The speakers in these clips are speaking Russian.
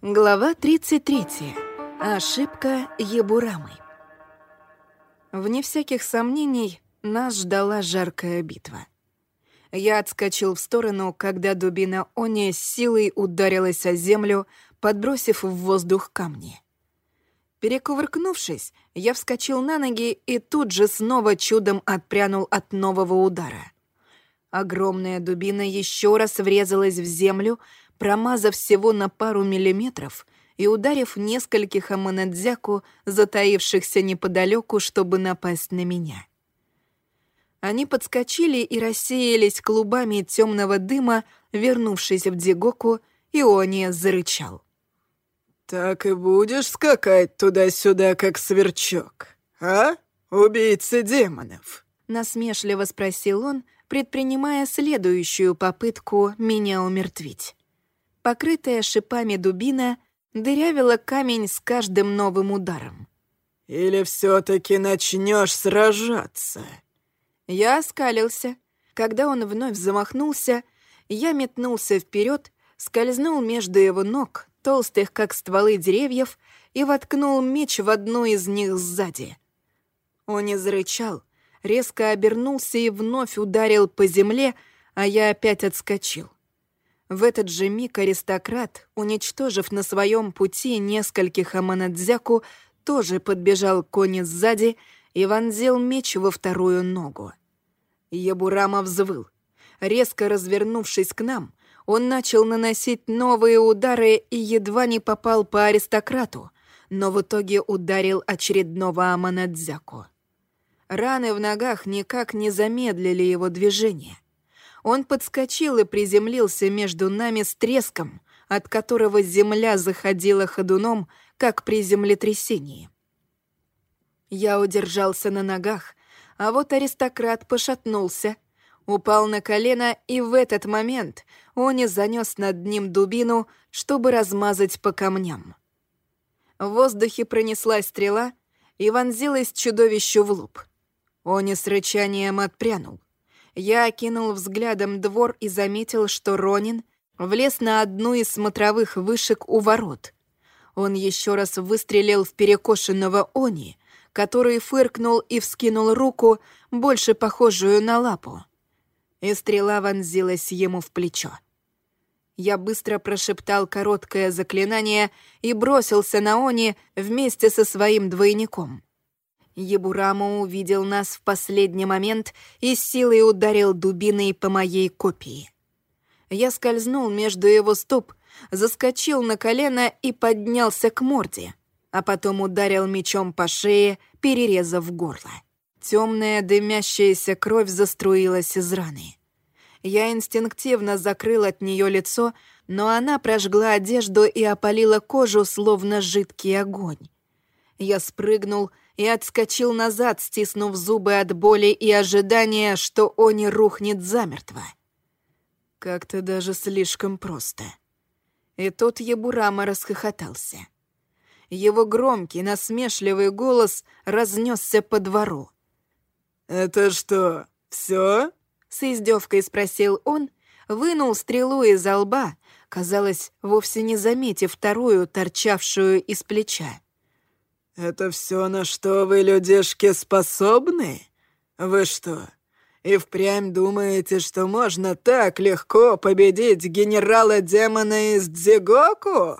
Глава 33. Ошибка Ебурамы. Вне всяких сомнений, нас ждала жаркая битва. Я отскочил в сторону, когда дубина Они с силой ударилась о землю, подбросив в воздух камни. Перекувыркнувшись, я вскочил на ноги и тут же снова чудом отпрянул от нового удара. Огромная дубина еще раз врезалась в землю, промазав всего на пару миллиметров и ударив нескольких аманадзяку, затаившихся неподалеку, чтобы напасть на меня. Они подскочили и рассеялись клубами темного дыма, вернувшись в Дигоку, и Ония зарычал. «Так и будешь скакать туда-сюда, как сверчок, а, убийца демонов?» Насмешливо спросил он, предпринимая следующую попытку меня умертвить. Покрытая шипами дубина дырявила камень с каждым новым ударом. «Или все-таки начнешь сражаться?» Я оскалился. Когда он вновь замахнулся, я метнулся вперед, скользнул между его ног, толстых, как стволы деревьев, и воткнул меч в одну из них сзади. Он не зарычал, резко обернулся и вновь ударил по земле, а я опять отскочил. В этот же миг аристократ, уничтожив на своем пути нескольких аманадзяку, тоже подбежал к коне сзади и вонзил меч во вторую ногу. Ябурама взвыл. Резко развернувшись к нам, он начал наносить новые удары и едва не попал по аристократу, но в итоге ударил очередного Аманадзяку. Раны в ногах никак не замедлили его движение. Он подскочил и приземлился между нами с треском, от которого земля заходила ходуном, как при землетрясении. Я удержался на ногах, а вот аристократ пошатнулся — упал на колено, и в этот момент Они занес над ним дубину, чтобы размазать по камням. В воздухе пронеслась стрела и вонзилась чудовищу в лоб. Они с рычанием отпрянул. Я окинул взглядом двор и заметил, что Ронин влез на одну из смотровых вышек у ворот. Он еще раз выстрелил в перекошенного Они, который фыркнул и вскинул руку, больше похожую на лапу и стрела вонзилась ему в плечо. Я быстро прошептал короткое заклинание и бросился на Они вместе со своим двойником. Ебурама увидел нас в последний момент и силой ударил дубиной по моей копии. Я скользнул между его стоп, заскочил на колено и поднялся к морде, а потом ударил мечом по шее, перерезав горло. Темная дымящаяся кровь заструилась из раны. Я инстинктивно закрыл от нее лицо, но она прожгла одежду и опалила кожу, словно жидкий огонь. Я спрыгнул и отскочил назад, стиснув зубы от боли и ожидания, что Они рухнет замертво. Как-то даже слишком просто. И тут Ебурама расхохотался. Его громкий, насмешливый голос разнесся по двору. «Это что, все? С издевкой спросил он, вынул стрелу из лба, казалось, вовсе не заметив вторую, торчавшую из плеча. «Это все, на что вы, людишки, способны? Вы что, и впрямь думаете, что можно так легко победить генерала-демона из Дзигоку?»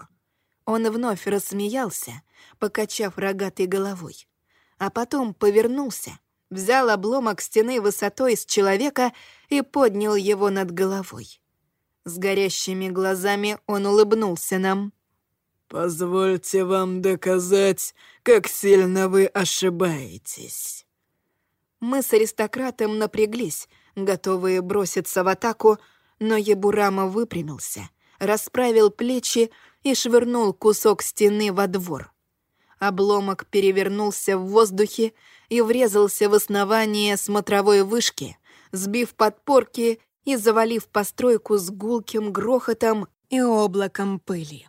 Он вновь рассмеялся, покачав рогатой головой, а потом повернулся взял обломок стены высотой с человека и поднял его над головой. С горящими глазами он улыбнулся нам. «Позвольте вам доказать, как сильно вы ошибаетесь». Мы с аристократом напряглись, готовые броситься в атаку, но Ебурама выпрямился, расправил плечи и швырнул кусок стены во двор. Обломок перевернулся в воздухе и врезался в основание смотровой вышки, сбив подпорки и завалив постройку с гулким грохотом и облаком пыли.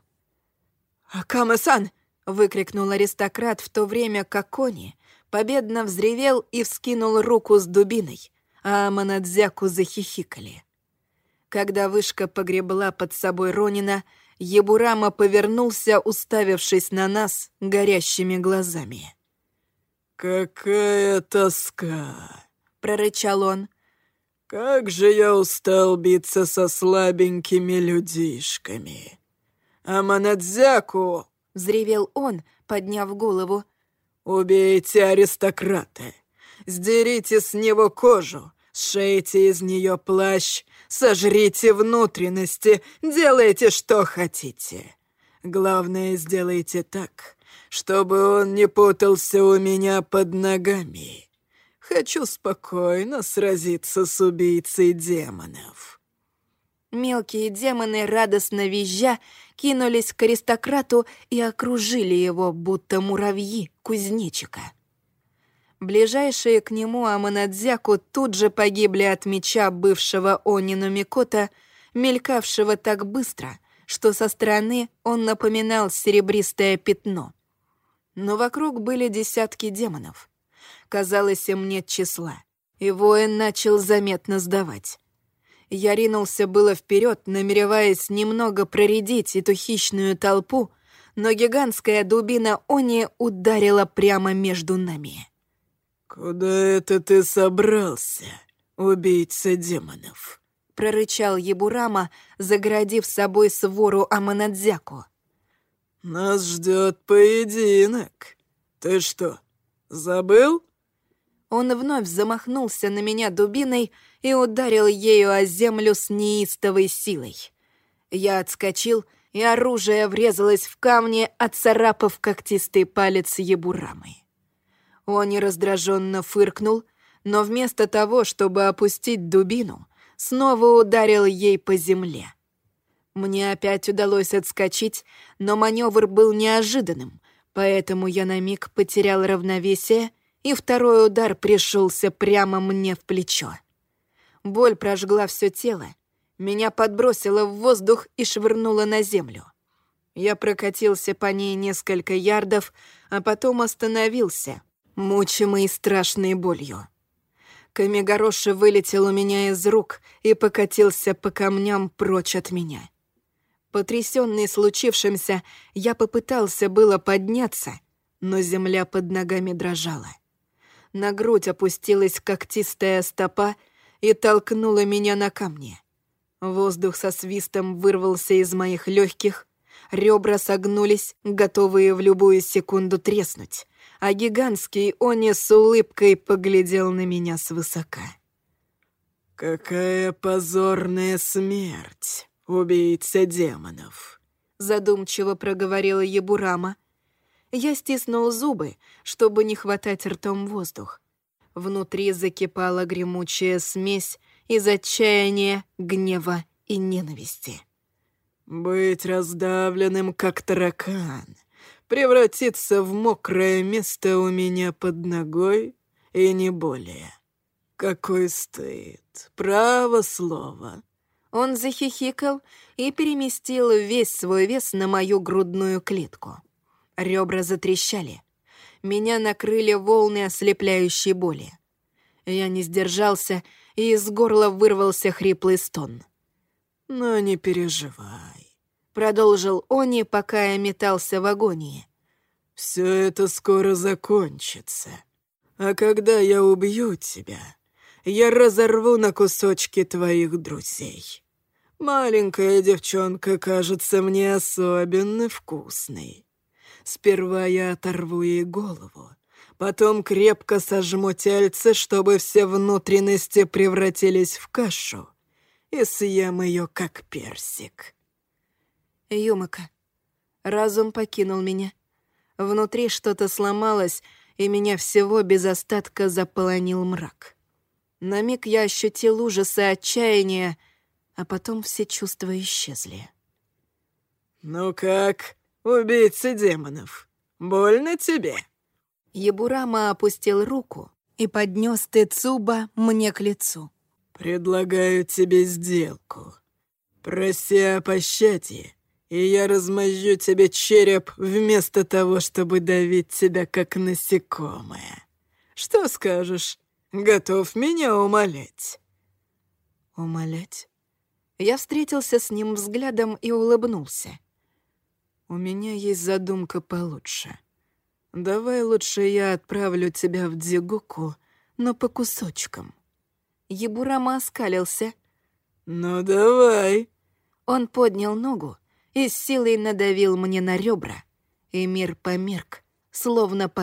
«Акама-сан!» — выкрикнул аристократ в то время, как Кони победно взревел и вскинул руку с дубиной, а Аманадзяку захихикали. Когда вышка погребла под собой Ронина, Ебурама повернулся, уставившись на нас горящими глазами. «Какая тоска!» — прорычал он. «Как же я устал биться со слабенькими людишками!» «Аманадзяку!» — взревел он, подняв голову. «Убейте аристократа! Сдерите с него кожу, сшейте из нее плащ, сожрите внутренности, делайте, что хотите. Главное, сделайте так, чтобы он не путался у меня под ногами». Хочу спокойно сразиться с убийцей демонов». Мелкие демоны, радостно визжа, кинулись к аристократу и окружили его, будто муравьи кузнечика. Ближайшие к нему Аманадзяку тут же погибли от меча бывшего Онину Микота, мелькавшего так быстро, что со стороны он напоминал серебристое пятно. Но вокруг были десятки демонов. Казалось, им нет числа. И воин начал заметно сдавать. Я ринулся было вперед, намереваясь немного проредить эту хищную толпу, но гигантская дубина Они ударила прямо между нами. «Куда это ты собрался, убийца демонов?» — прорычал Ебурама, загородив собой свору Аманадзяку. «Нас ждет поединок. Ты что, забыл?» Он вновь замахнулся на меня дубиной и ударил ею о землю с неистовой силой. Я отскочил, и оружие врезалось в камни, отцарапав когтистый палец ебурамы. Он раздраженно фыркнул, но вместо того, чтобы опустить дубину, снова ударил ей по земле. Мне опять удалось отскочить, но маневр был неожиданным, поэтому я на миг потерял равновесие и второй удар пришелся прямо мне в плечо. Боль прожгла все тело, меня подбросило в воздух и швырнуло на землю. Я прокатился по ней несколько ярдов, а потом остановился, мучимый страшной болью. Камегороши вылетел у меня из рук и покатился по камням прочь от меня. Потрясенный случившимся, я попытался было подняться, но земля под ногами дрожала на грудь опустилась когтистая стопа и толкнула меня на камни. Воздух со свистом вырвался из моих легких, ребра согнулись, готовые в любую секунду треснуть, а гигантский Они с улыбкой поглядел на меня свысока. «Какая позорная смерть, убийца демонов!» задумчиво проговорила Ебурама — я стиснул зубы, чтобы не хватать ртом воздух. Внутри закипала гремучая смесь из отчаяния, гнева и ненависти. «Быть раздавленным, как таракан, превратиться в мокрое место у меня под ногой и не более. Какой стыд, право слово!» Он захихикал и переместил весь свой вес на мою грудную клетку. Ребра затрещали. Меня накрыли волны ослепляющей боли. Я не сдержался, и из горла вырвался хриплый стон. «Но не переживай», — продолжил Они, пока я метался в агонии. «Все это скоро закончится. А когда я убью тебя, я разорву на кусочки твоих друзей. Маленькая девчонка кажется мне особенно вкусной. Сперва я оторву ей голову, потом крепко сожму тельце, чтобы все внутренности превратились в кашу, и съем ее, как персик. Юмака. Разум покинул меня. Внутри что-то сломалось, и меня всего без остатка заполонил мрак. На миг я ощутил ужас и отчаяние, а потом все чувства исчезли. «Ну как?» «Убийца демонов, больно тебе?» Ебурама опустил руку и поднес Тецуба мне к лицу. «Предлагаю тебе сделку. Проси о пощаде, и я размозжу тебе череп вместо того, чтобы давить тебя как насекомое. Что скажешь? Готов меня умолять?» «Умолять?» Я встретился с ним взглядом и улыбнулся. У меня есть задумка получше. Давай лучше я отправлю тебя в Дзигуку, но по кусочкам. Ебурама оскалился. «Ну давай!» Он поднял ногу и с силой надавил мне на ребра, и мир померк, словно под